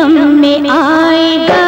गम में आएगा।